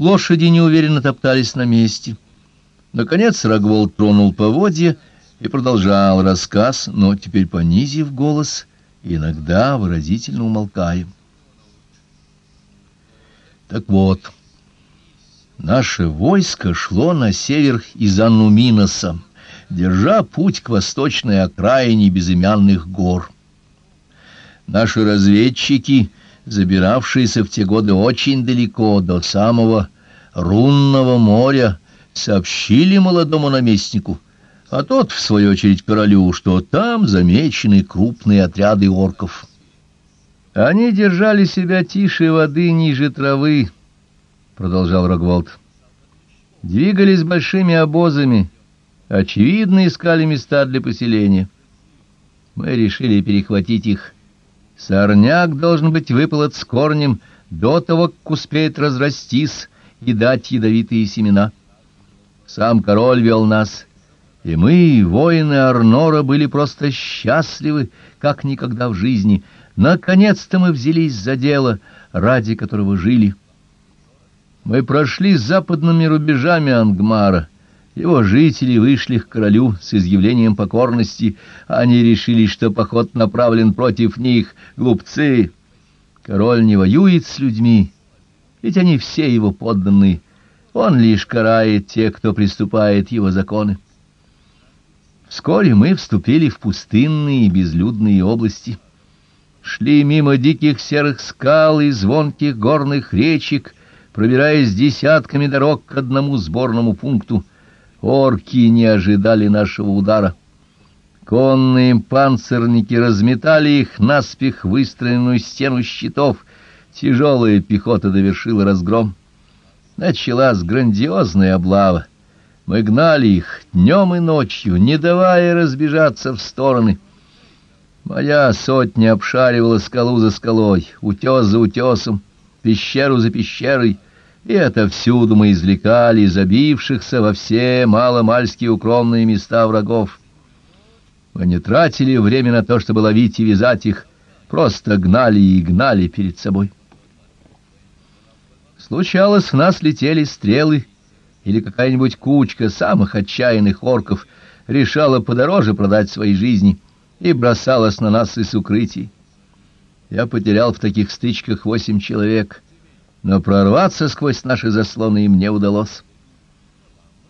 Лошади неуверенно топтались на месте. Наконец Рогволд тронул поводья и продолжал рассказ, но теперь понизив голос, иногда выразительно умолкая. Так вот, наше войско шло на север из Аннуминоса, держа путь к восточной окраине безымянных гор. Наши разведчики, забиравшиеся в те годы очень далеко, до самого Рунного моря, сообщили молодому наместнику, а тот, в свою очередь, королю, что там замечены крупные отряды орков. Они держали себя тише воды, ниже травы, — продолжал Рогволд. Двигались большими обозами, очевидно, искали места для поселения. Мы решили перехватить их. Сорняк должен быть выполот с корнем до того, как успеет разрастись и дать ядовитые семена. Сам король вел нас, и мы, воины Арнора, были просто счастливы, как никогда в жизни. Наконец-то мы взялись за дело, ради которого жили. Мы прошли западными рубежами Ангмара. Его жители вышли к королю с изъявлением покорности. Они решили, что поход направлен против них, глупцы. Король не воюет с людьми, ведь они все его подданные. Он лишь карает тех, кто приступает его законы. Вскоре мы вступили в пустынные и безлюдные области. Шли мимо диких серых скал и звонких горных речек, пробираясь десятками дорог к одному сборному пункту. Орки не ожидали нашего удара. Конные панцирники разметали их наспех выстроенную стену щитов. Тяжелая пехота довершила разгром. Началась грандиозная облава. Мы гнали их днем и ночью, не давая разбежаться в стороны. Моя сотня обшаривала скалу за скалой, утес за утесом, пещеру за пещерой, и это всюду мы извлекали забившихся во все маломальские укромные места врагов. Мы не тратили время на то, чтобы ловить и вязать их, просто гнали и гнали перед собой. Случалось, в нас летели стрелы, или какая-нибудь кучка самых отчаянных орков решала подороже продать свои жизни и бросалась на нас из укрытий. Я потерял в таких стычках восемь человек, но прорваться сквозь наши заслоны им не удалось.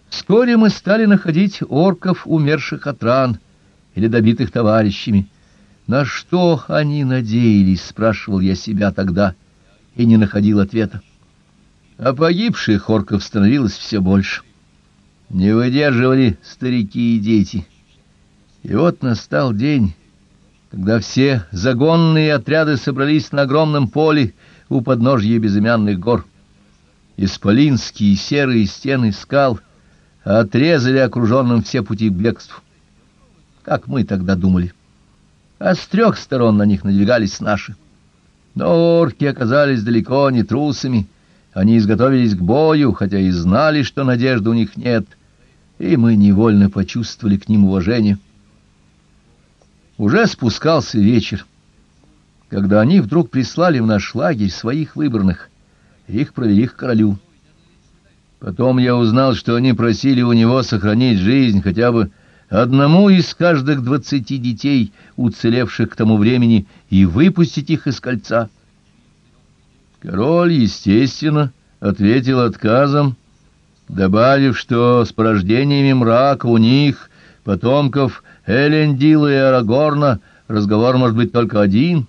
Вскоре мы стали находить орков, умерших от ран или добитых товарищами. На что они надеялись, спрашивал я себя тогда, и не находил ответа а погибших орков становилось все больше. Не выдерживали старики и дети. И вот настал день, когда все загонные отряды собрались на огромном поле у подножья безымянных гор. Исполинские серые стены скал отрезали окруженным все пути к бегству. Как мы тогда думали. А с трех сторон на них надвигались наши. Но орки оказались далеко не трусами, они изготовились к бою, хотя и знали, что надежды у них нет, и мы невольно почувствовали к ним уважение. Уже спускался вечер, когда они вдруг прислали в наш лагерь своих выбранных. Их провели к королю. Потом я узнал, что они просили у него сохранить жизнь хотя бы одному из каждых двадцати детей, уцелевших к тому времени, и выпустить их из кольца. Король, естественно, ответил отказом, добавив, что с порождениями мрака у них, потомков Элендила и Арагорна, разговор может быть только один.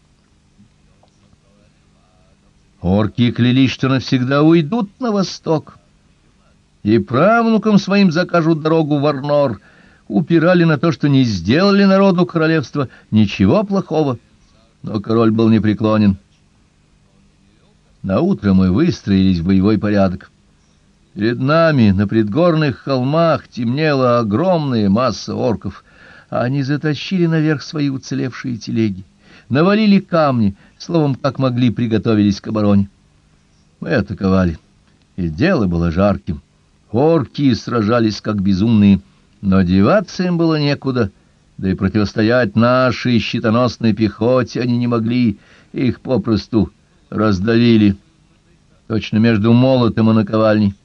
Орки клялись, что навсегда уйдут на восток, и правнукам своим закажут дорогу в Арнор, упирали на то, что не сделали народу королевства ничего плохого, но король был непреклонен. На утро мы выстроились в боевой порядок. Перед нами на предгорных холмах темнела огромная масса орков. Они затащили наверх свои уцелевшие телеги, навалили камни, словом, как могли, приготовились к обороне. Мы атаковали, и дело было жарким. Орки сражались как безумные, но деваться им было некуда, да и противостоять нашей щитоносной пехоте они не могли, их попросту раздавили. точно между молотом и наковальней.